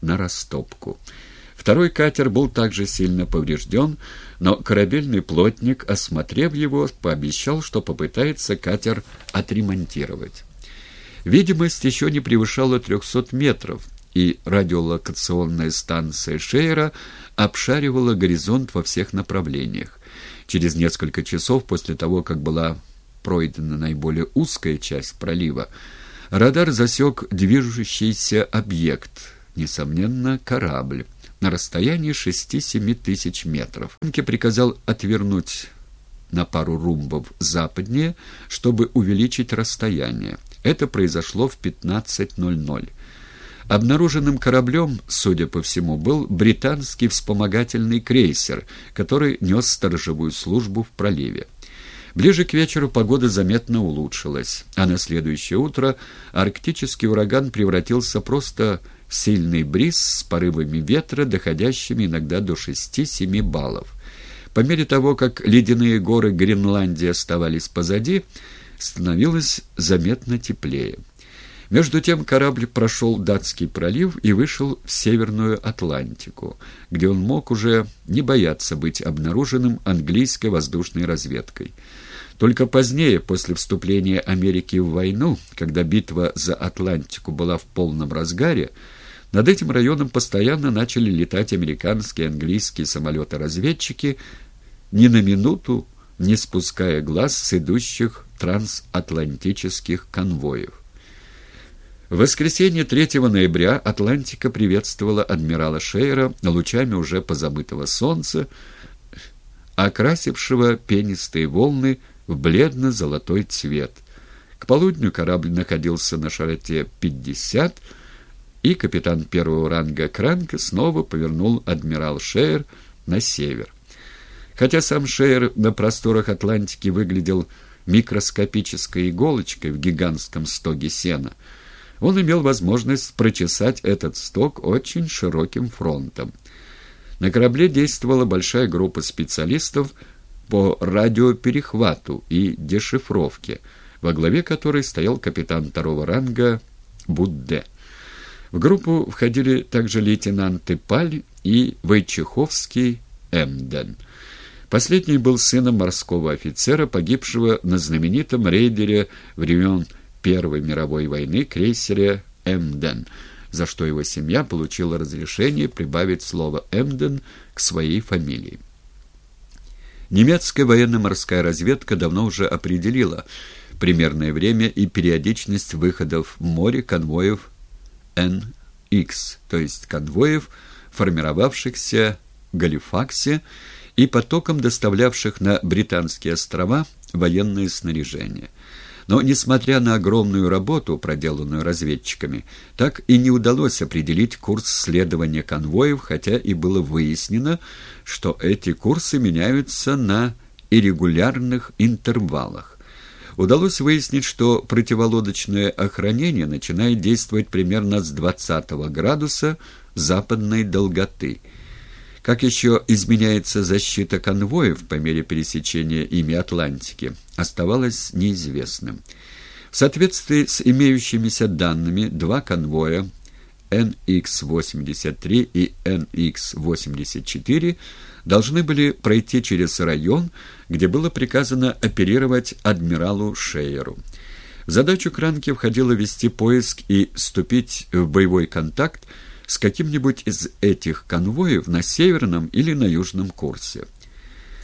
на растопку. Второй катер был также сильно поврежден, но корабельный плотник, осмотрев его, пообещал, что попытается катер отремонтировать. Видимость еще не превышала 300 метров, и радиолокационная станция Шейера обшаривала горизонт во всех направлениях. Через несколько часов после того, как была пройдена наиболее узкая часть пролива, радар засек движущийся объект, несомненно, корабль, на расстоянии 6-7 тысяч метров. Ранке приказал отвернуть на пару румбов западнее, чтобы увеличить расстояние. Это произошло в 15.00. Обнаруженным кораблем, судя по всему, был британский вспомогательный крейсер, который нес сторожевую службу в проливе. Ближе к вечеру погода заметно улучшилась, а на следующее утро арктический ураган превратился просто в сильный бриз с порывами ветра, доходящими иногда до 6-7 баллов. По мере того, как ледяные горы Гренландии оставались позади, становилось заметно теплее. Между тем корабль прошел Датский пролив и вышел в Северную Атлантику, где он мог уже не бояться быть обнаруженным английской воздушной разведкой. Только позднее, после вступления Америки в войну, когда битва за Атлантику была в полном разгаре, над этим районом постоянно начали летать американские и английские самолеты-разведчики, ни на минуту не спуская глаз с идущих трансатлантических конвоев. В воскресенье 3 ноября Атлантика приветствовала адмирала Шейера лучами уже позабытого солнца, окрасившего пенистые волны в бледно-золотой цвет. К полудню корабль находился на широте 50, и капитан первого ранга Кранка снова повернул адмирал Шейер на север. Хотя сам Шейер на просторах Атлантики выглядел микроскопической иголочкой в гигантском стоге сена — он имел возможность прочесать этот сток очень широким фронтом. На корабле действовала большая группа специалистов по радиоперехвату и дешифровке, во главе которой стоял капитан второго ранга Будде. В группу входили также лейтенанты Паль и Войчеховский Эмден. Последний был сыном морского офицера, погибшего на знаменитом рейдере времен Первой мировой войны крейсере «Эмден», за что его семья получила разрешение прибавить слово «Эмден» к своей фамилии. Немецкая военно-морская разведка давно уже определила примерное время и периодичность выходов в море конвоев NX, то есть конвоев, формировавшихся в Галифаксе и потоком доставлявших на Британские острова военное снаряжение – но, несмотря на огромную работу, проделанную разведчиками, так и не удалось определить курс следования конвоев, хотя и было выяснено, что эти курсы меняются на иррегулярных интервалах. Удалось выяснить, что противолодочное охранение начинает действовать примерно с 20 градуса западной долготы – как еще изменяется защита конвоев по мере пересечения ими Атлантики, оставалось неизвестным. В соответствии с имеющимися данными, два конвоя NX-83 и NX-84 должны были пройти через район, где было приказано оперировать адмиралу Шейеру. В задачу Кранки входило вести поиск и вступить в боевой контакт с каким-нибудь из этих конвоев на северном или на южном курсе.